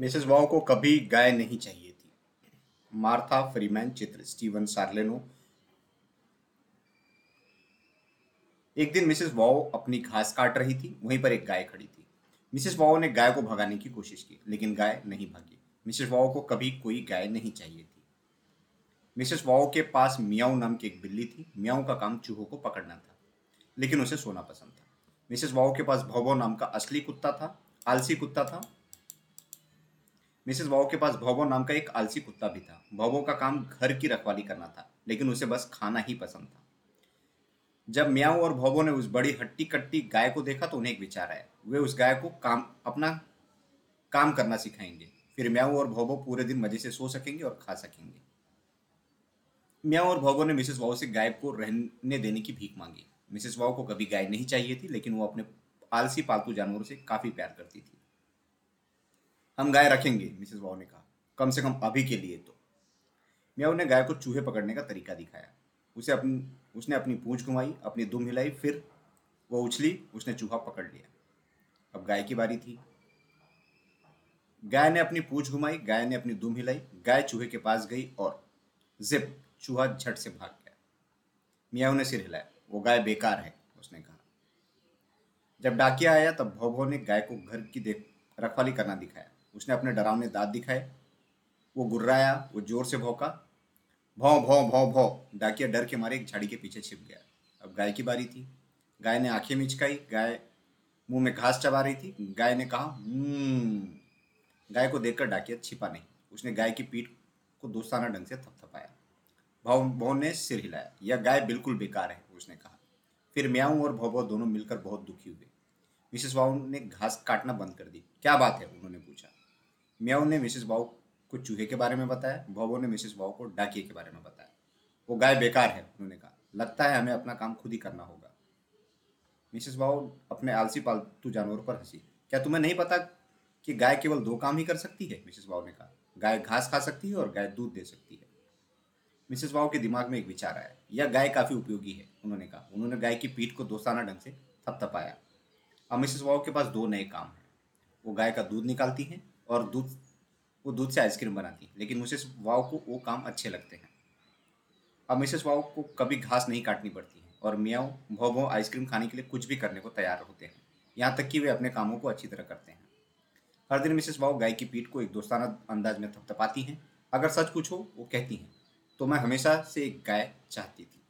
Mrs wow को कभी गाय नहीं चाहिए थी। मार्था फ्रीमैन चित्र, स्टीवन सार्लेनो। एक दिन मिसेस वाओ अपनी घास काट रही थी, वहीं पर एक गाय खड़ी थी। मिसेस वाओ ने गाय को भगाने की कोशिश की, लेकिन गाय नहीं भागी। मिसेस वाओ को कभी कोई गाय नहीं चाहिए थी। मिसेस वाओ के पास मियाऊ नाम की एक बिल्ली थी। मियाऊ का काम चूहों को पकड़ना था, लेकिन उसे सोना पसंद था। मिसेस वाओ के पास भोबो नाम का असली कुत्ता था, आलसी कुत्ता था मिसेस वाओ के पास भोबो नाम का एक आलसी कुत्ता भी था। भोबो का काम घर की रखवाली करना था, लेकिन उसे बस खाना ही पसंद था। जब म्याऊ और भोबो ने उस बड़ी हट्टी कट्टी गाय को देखा तो उन्हें एक विचार आया। वे उस गाय को काम, अपना काम करना सिखाएँगे। फिर म्याऊ और भोबो पूरे दिन मज़े से सो सकेंगे और खा सकेंगे। म्याऊ और भोबो ने मिसेस वाओ से गाय को रहने देने की भीख मांगी। मिसेस वाओ को कभी गाय नहीं चाहिए थी, लेकिन वो अपने आलसी पालतू जानवरों से काफ़ी प्यार करती थी। हम गाय रखेंगे मिसेस वाओ ने कहा। कम से कम अभी के लिए तो। म्याऊ ने गाय को चूहे पकड़ने का तरीका दिखाया। उसे अपनी, उसने अपनी पूंछ घुमाई, अपनी दुम हिलाई, फिर वो उछली, उसने चूहा पकड़ लिया। अब गाय की बारी थी। गाय ने अपनी पूंछ घुमाई, गाय ने अपनी दुम हिलाई, गाय चूहे के पास गई और जिप, चूहा झट से भाग गया। मियाऊ ने सिर हिलाया। वो गाय बेकार है, उसने कहा। जब डाकिया आया, तब भौ ने गाय को घर की देख रखवाली करना दिखाया। उसने अपने डरावने दांत दिखाए। वो गुर्राया, वो ज़ोर से भौंका। भौ भौ भौ भौ, डाकिया डर के मारे एक झाड़ी के पीछे छिप गया। अब गाय की बारी थी। गाय ने आँखें मिचकाई। गाय मुँह में घास चबा रही थी। गाय ने कहा हम्म। गाय को देखकर डाकिया छिपा नहीं। उसने गाय की पीठ को दोस्ताना ढंग से थपथपाया। भाव भौ ने सिर हिलाया। यह गाय बिल्कुल बेकार है, उसने कहा। फिर म्याऊ और भौ दोनों मिलकर बहुत दुखी हुए। मिसेस वाऊ ने घास काटना बंद कर दी। क्या बात है? उन्होंने पूछा। म्याऊ ने मिसेस वाऊ को चूहे के बारे में बताया, भवो ने मिसेस वाऊ को डाकिए के बारे में बताया। वो गाय बेकार है, उन्होंने कहा। लगता है हमें अपना काम खुद ही करना होगा। मिसेस वाऊ अपने आलसी पालतू जानवरों पर हँसी। क्या तुम्हें नहीं पता कि गाय केवल दो काम ही कर सकती है? मिसेस वाऊ ने कहा। गाय घास खा सकती है और गाय दूध दे सकती है। मिसेस वाऊ के दिमाग में एक विचार आया। यह गाय काफ़ी उपयोगी है, उन्होंने कहा। उन्होंने गाय की पीठ को दोस्ताना ढंग से थपथपाया। अब मिसेस वाऊ के पास दो नए काम हैं। वो गाय का दूध निकालती हैं और दूध, वो दूध से आइसक्रीम बनाती हैं। लेकिन मिसेस वाओ को वो काम अच्छे लगते हैं। अब मिसेस वाओ को कभी घास नहीं काटनी पड़ती है और मियाओ, भो भो आइसक्रीम खाने के लिए कुछ भी करने को तैयार होते हैं। यहाँ तक कि वे अपने कामों को अच्छी तरह करते हैं। हर दिन मिसेस वाओ गाय की पीठ को एक दोस्ताना अंदाज में थपथपाती हैं। अगर सच कुछ हो, वो कहती हैं तो मैं हमेशा से एक गाय चाहती थी।